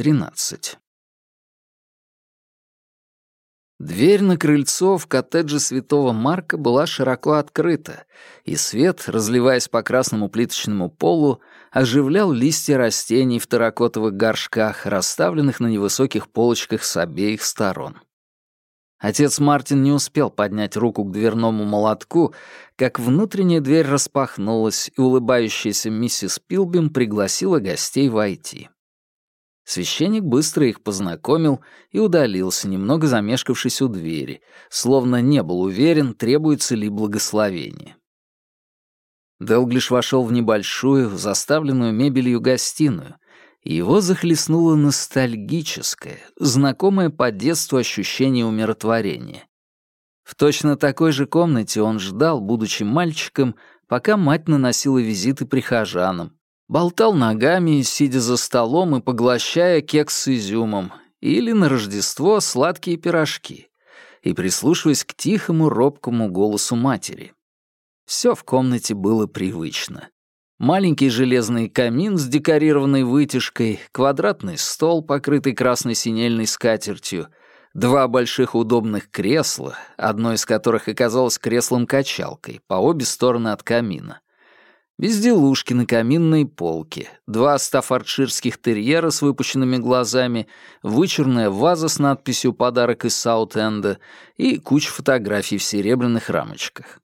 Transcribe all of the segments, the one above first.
13. Дверь на крыльцо в коттедже Святого Марка была широко открыта, и свет, разливаясь по красному плиточному полу, оживлял листья растений в терракотовых горшках, расставленных на невысоких полочках с обеих сторон. Отец Мартин не успел поднять руку к дверному молотку, как внутренняя дверь распахнулась, и улыбающаяся миссис Пилбим пригласила гостей войти. Священник быстро их познакомил и удалился, немного замешкавшись у двери, словно не был уверен, требуется ли благословение. Делглиш вошел в небольшую, заставленную мебелью гостиную, и его захлестнуло ностальгическое, знакомое по детству ощущение умиротворения. В точно такой же комнате он ждал, будучи мальчиком, пока мать наносила визиты прихожанам, болтал ногами, сидя за столом и поглощая кекс с изюмом, или на Рождество сладкие пирожки, и прислушиваясь к тихому, робкому голосу матери. Все в комнате было привычно. Маленький железный камин с декорированной вытяжкой, квадратный стол, покрытый красной синельной скатертью, два больших удобных кресла, одно из которых оказалось креслом-качалкой, по обе стороны от камина — Безделушки на каминной полке, два стаффордширских терьера с выпущенными глазами, вычурная ваза с надписью «Подарок из Саут-Энда» и куча фотографий в серебряных рамочках.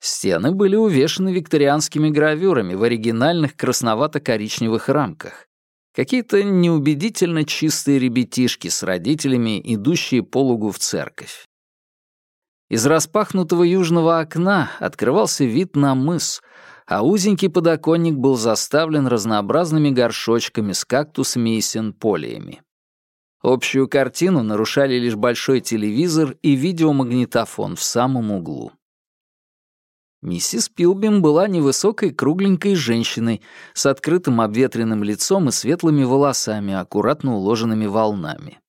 Стены были увешаны викторианскими гравюрами в оригинальных красновато-коричневых рамках. Какие-то неубедительно чистые ребятишки с родителями, идущие по лугу в церковь. Из распахнутого южного окна открывался вид на мыс — а узенький подоконник был заставлен разнообразными горшочками с кактусами и сенполиями. Общую картину нарушали лишь большой телевизор и видеомагнитофон в самом углу. Миссис Пилбим была невысокой кругленькой женщиной с открытым обветренным лицом и светлыми волосами, аккуратно уложенными волнами.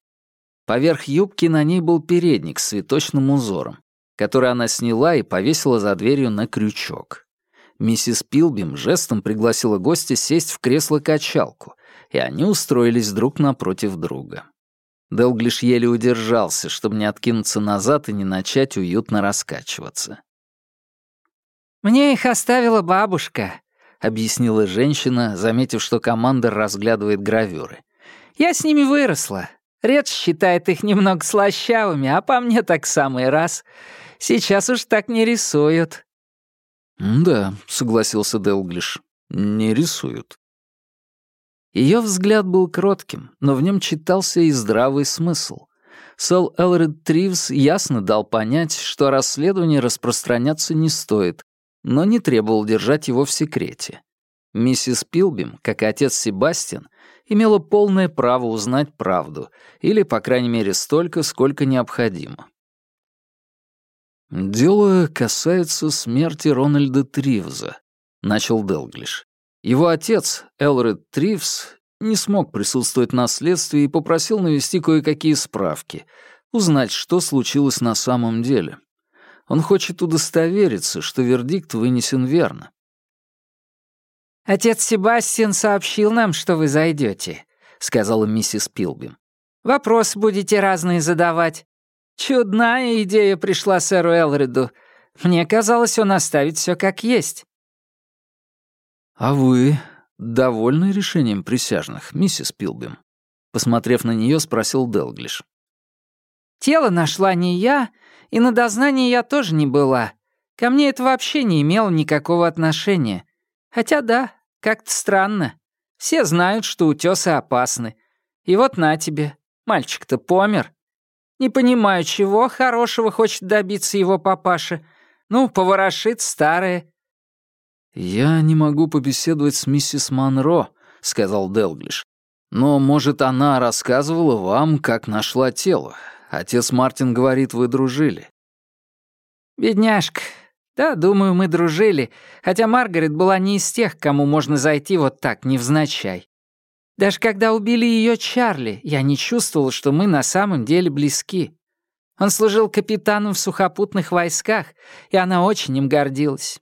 Поверх юбки на ней был передник с цветочным узором, который она сняла и повесила за дверью на крючок. Миссис Пилбим жестом пригласила гостя сесть в кресло-качалку, и они устроились друг напротив друга. Делглиш еле удержался, чтобы не откинуться назад и не начать уютно раскачиваться. «Мне их оставила бабушка», — объяснила женщина, заметив, что командор разглядывает гравюры. «Я с ними выросла. Ред считает их немного слащавыми, а по мне так самый раз. Сейчас уж так не рисуют. «Да», — согласился Делглиш, — «не рисуют». Ее взгляд был кротким, но в нем читался и здравый смысл. Сэл Элред Тривс ясно дал понять, что расследование распространяться не стоит, но не требовал держать его в секрете. Миссис Пилбим, как и отец Себастьян, имела полное право узнать правду, или, по крайней мере, столько, сколько необходимо. «Дело касается смерти Рональда Тривза», — начал Делглиш. «Его отец, Элред Тривз, не смог присутствовать на следствии и попросил навести кое-какие справки, узнать, что случилось на самом деле. Он хочет удостовериться, что вердикт вынесен верно». «Отец Себастьян сообщил нам, что вы зайдете», — сказала миссис Пилбим. «Вопросы будете разные задавать. Чудная идея пришла сэру Элриду. Мне казалось, он оставит все как есть. А вы довольны решением присяжных, миссис Пилбим? Посмотрев на нее, спросил Делглиш. Тело нашла не я, и на дознании я тоже не была. Ко мне это вообще не имело никакого отношения. Хотя да, как-то странно. Все знают, что утёсы опасны. И вот на тебе, мальчик-то помер. Не понимаю, чего хорошего хочет добиться его папаша. Ну, поворошит старое». «Я не могу побеседовать с миссис Монро», — сказал Делглиш. «Но, может, она рассказывала вам, как нашла тело. Отец Мартин говорит, вы дружили». «Бедняжка. Да, думаю, мы дружили, хотя Маргарет была не из тех, кому можно зайти вот так, невзначай. Даже когда убили ее Чарли, я не чувствовал, что мы на самом деле близки. Он служил капитаном в сухопутных войсках, и она очень им гордилась.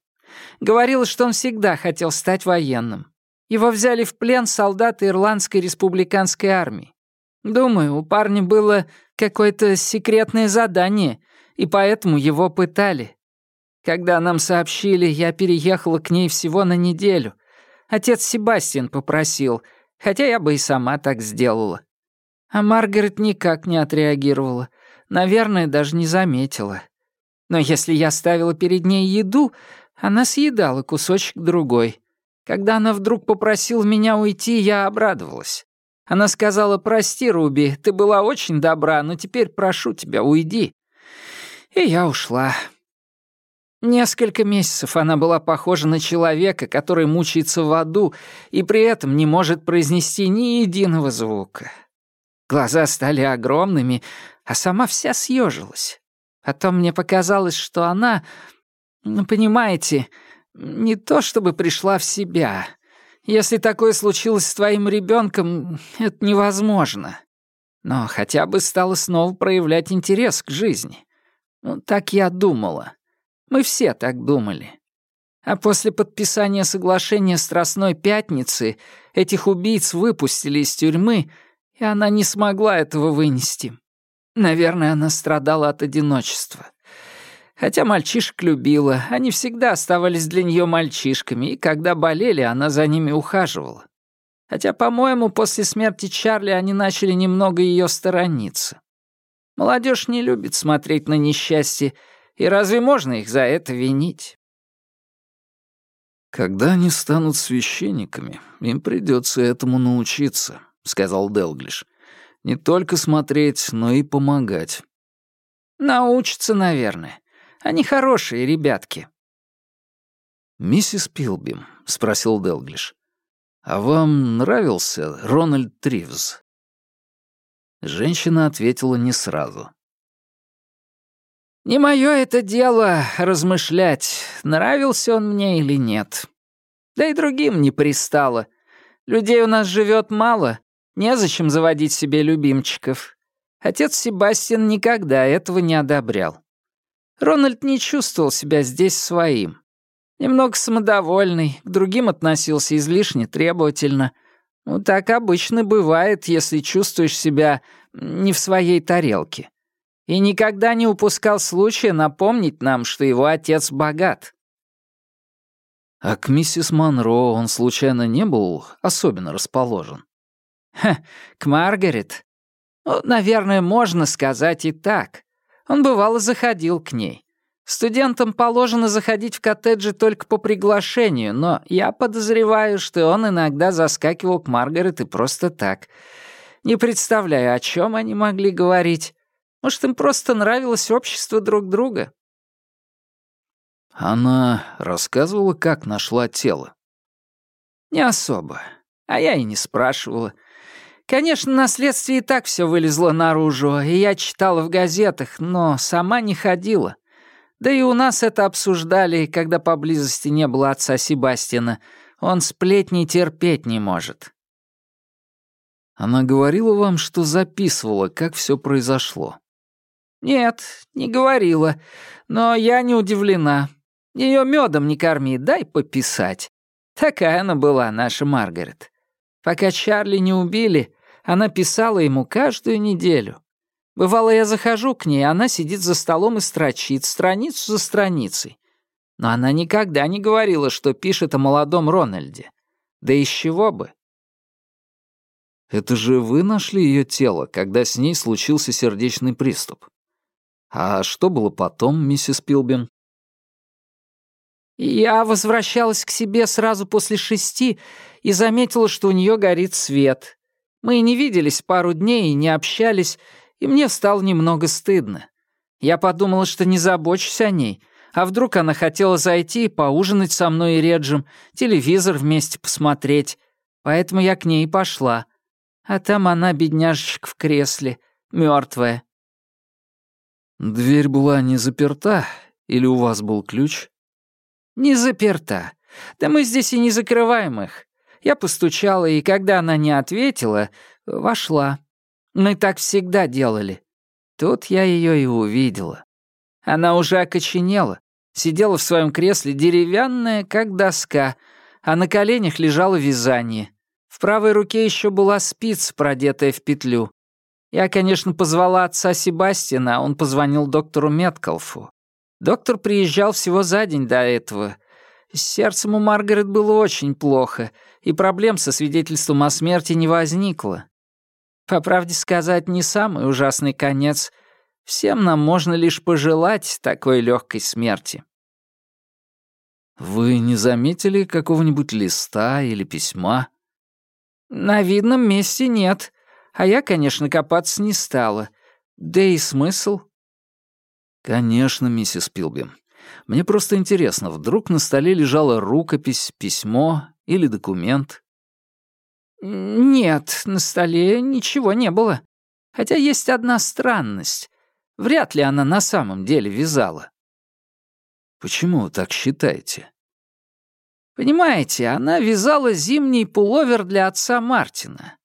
Говорила, что он всегда хотел стать военным. Его взяли в плен солдаты Ирландской республиканской армии. Думаю, у парня было какое-то секретное задание, и поэтому его пытали. Когда нам сообщили, я переехала к ней всего на неделю. Отец Себастьян попросил, хотя я бы и сама так сделала. А Маргарет никак не отреагировала. Наверное, даже не заметила. Но если я ставила перед ней еду, она съедала кусочек другой. Когда она вдруг попросила меня уйти, я обрадовалась. Она сказала, «Прости, Руби, ты была очень добра, но теперь прошу тебя, уйди». И я ушла. Несколько месяцев она была похожа на человека, который мучается в аду и при этом не может произнести ни единого звука. Глаза стали огромными, а сама вся съежилась. Потом мне показалось, что она, ну, понимаете, не то чтобы пришла в себя. Если такое случилось с твоим ребенком, это невозможно. Но хотя бы стала снова проявлять интерес к жизни. Ну, так я думала. Мы все так думали. А после подписания соглашения Страстной Пятницы этих убийц выпустили из тюрьмы, и она не смогла этого вынести. Наверное, она страдала от одиночества. Хотя мальчишек любила, они всегда оставались для нее мальчишками, и когда болели, она за ними ухаживала. Хотя, по-моему, после смерти Чарли они начали немного ее сторониться. Молодежь не любит смотреть на несчастье, и разве можно их за это винить? «Когда они станут священниками, им придется этому научиться», — сказал Делглиш. Не только смотреть, но и помогать. Научатся, наверное. Они хорошие ребятки. «Миссис Пилбим», — спросил Делглиш, — «а вам нравился Рональд Тривз?» Женщина ответила не сразу. «Не мое это дело размышлять, нравился он мне или нет. Да и другим не пристало. Людей у нас живет мало, Незачем заводить себе любимчиков. Отец Себастьян никогда этого не одобрял. Рональд не чувствовал себя здесь своим. Немного самодовольный, к другим относился излишне требовательно. Ну, так обычно бывает, если чувствуешь себя не в своей тарелке. И никогда не упускал случая напомнить нам, что его отец богат. А к миссис Монро он случайно не был особенно расположен? Ха, к Маргарет? Ну, наверное, можно сказать и так. Он бывало заходил к ней. Студентам положено заходить в коттеджи только по приглашению, но я подозреваю, что он иногда заскакивал к Маргарет и просто так. Не представляю, о чем они могли говорить. Может, им просто нравилось общество друг друга. Она рассказывала, как нашла тело? Не особо. А я и не спрашивала. Конечно, на следствии и так все вылезло наружу, и я читала в газетах, но сама не ходила. Да и у нас это обсуждали, когда поблизости не было отца Себастьяна. Он сплетни терпеть не может. Она говорила вам, что записывала, как все произошло? Нет, не говорила, но я не удивлена. Ее медом не корми, дай пописать. Такая она была, наша Маргарет. Пока Чарли не убили, она писала ему каждую неделю. Бывало, я захожу к ней, она сидит за столом и строчит, страницу за страницей. Но она никогда не говорила, что пишет о молодом Рональде. Да из чего бы? Это же вы нашли ее тело, когда с ней случился сердечный приступ. А что было потом, миссис Пилбин? Я возвращалась к себе сразу после шести и заметила, что у нее горит свет. Мы не виделись пару дней и не общались, и мне стало немного стыдно. Я подумала, что не забочусь о ней, а вдруг она хотела зайти и поужинать со мной и Реджем, телевизор вместе посмотреть. Поэтому я к ней пошла. А там она, бедняжечка, в кресле, мертвая. «Дверь была не заперта? Или у вас был ключ?» «Не заперта. Да мы здесь и не закрываем их. Я постучала, и когда она не ответила, вошла. Мы так всегда делали. Тут я ее и увидела. Она уже окоченела, сидела в своем кресле, деревянная, как доска, а на коленях лежало вязание. В правой руке еще была спица, продетая в петлю. Я, конечно, позвала отца Себастьяна, а он позвонил доктору Меткалфу. Доктор приезжал всего за день до этого. С сердцем у Маргарет было очень плохо, и проблем со свидетельством о смерти не возникло. По правде сказать, не самый ужасный конец. Всем нам можно лишь пожелать такой легкой смерти. Вы не заметили какого-нибудь листа или письма? На видном месте нет. А я, конечно, копаться не стала. Да и смысл? Конечно, миссис Пилбим. Мне просто интересно, вдруг на столе лежала рукопись, письмо или документ? Нет, на столе ничего не было. Хотя есть одна странность. Вряд ли она на самом деле вязала. Почему вы так считаете? Понимаете, она вязала зимний пуловер для отца Мартина.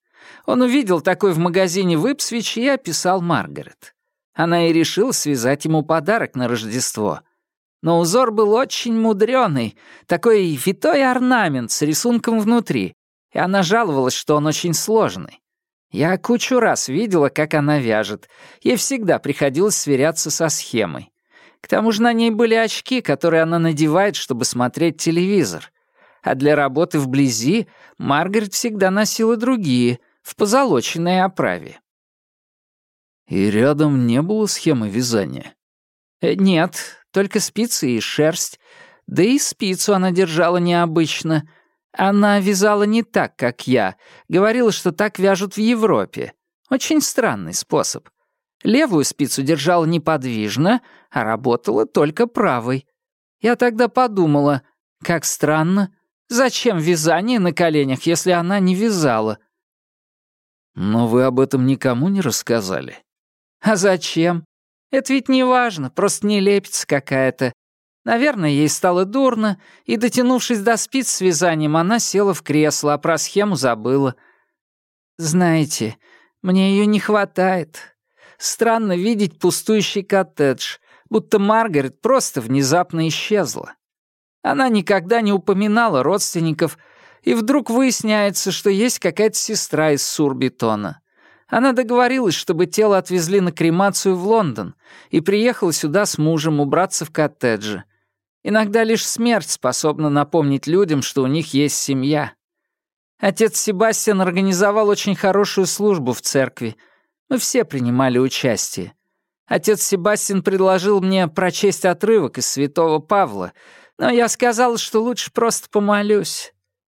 Он увидел такой в магазине в Ипсвич и описал Маргарет. Она и решила связать ему подарок на Рождество. Но узор был очень мудрёный, такой витой орнамент с рисунком внутри, и она жаловалась, что он очень сложный. Я кучу раз видела, как она вяжет. Ей всегда приходилось сверяться со схемой. К тому же на ней были очки, которые она надевает, чтобы смотреть телевизор. А для работы вблизи Маргарет всегда носила другие, в позолоченной оправе. И рядом не было схемы вязания? Э, нет, только спицы и шерсть. Да и спицу она держала необычно. Она вязала не так, как я. Говорила, что так вяжут в Европе. Очень странный способ. Левую спицу держала неподвижно, а работала только правой. Я тогда подумала, как странно, Зачем вязание на коленях, если она не вязала? Но вы об этом никому не рассказали. А зачем? Это ведь не важно, просто нелепица какая-то. Наверное, ей стало дурно, и, дотянувшись до спиц с вязанием, она села в кресло, а про схему забыла. Знаете, мне ее не хватает. Странно видеть пустующий коттедж, будто Маргарет просто внезапно исчезла. Она никогда не упоминала родственников, и вдруг выясняется, что есть какая-то сестра из Сурбитона. Она договорилась, чтобы тело отвезли на кремацию в Лондон, и приехала сюда с мужем убраться в коттедже. Иногда лишь смерть способна напомнить людям, что у них есть семья. Отец Себастьян организовал очень хорошую службу в церкви. Мы все принимали участие. Отец Себастьян предложил мне прочесть отрывок из святого Павла, но я сказал, что лучше просто помолюсь.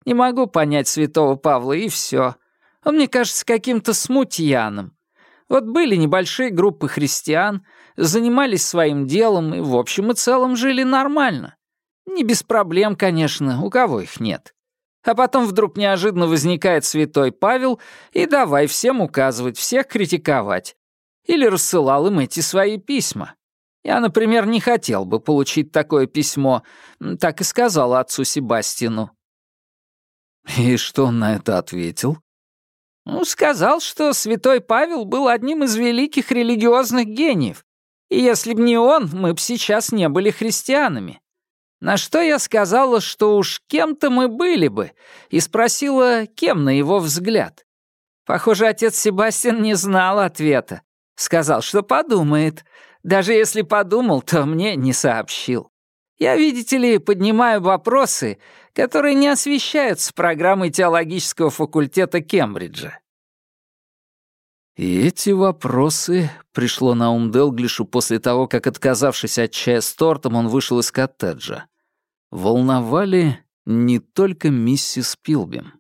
Не могу понять святого Павла, и все. Он мне кажется каким-то смутьяном. Вот были небольшие группы христиан, занимались своим делом и в общем и целом жили нормально. Не без проблем, конечно, у кого их нет. А потом вдруг неожиданно возникает святой Павел и давай всем указывать, всех критиковать. Или рассылал им эти свои письма. Я, например, не хотел бы получить такое письмо, так и сказал отцу Себастину. И что он на это ответил? Ну, сказал, что святой Павел был одним из великих религиозных гениев, и если б не он, мы б сейчас не были христианами. На что я сказала, что уж кем-то мы были бы, и спросила, кем на его взгляд. Похоже, отец Себастьян не знал ответа. Сказал, что подумает, даже если подумал, то мне не сообщил. Я, видите ли, поднимаю вопросы, которые не освещаются программой теологического факультета Кембриджа. И эти вопросы, пришло на ум Делглишу после того, как, отказавшись от чая с тортом, он вышел из коттеджа, волновали не только миссис Пилбим.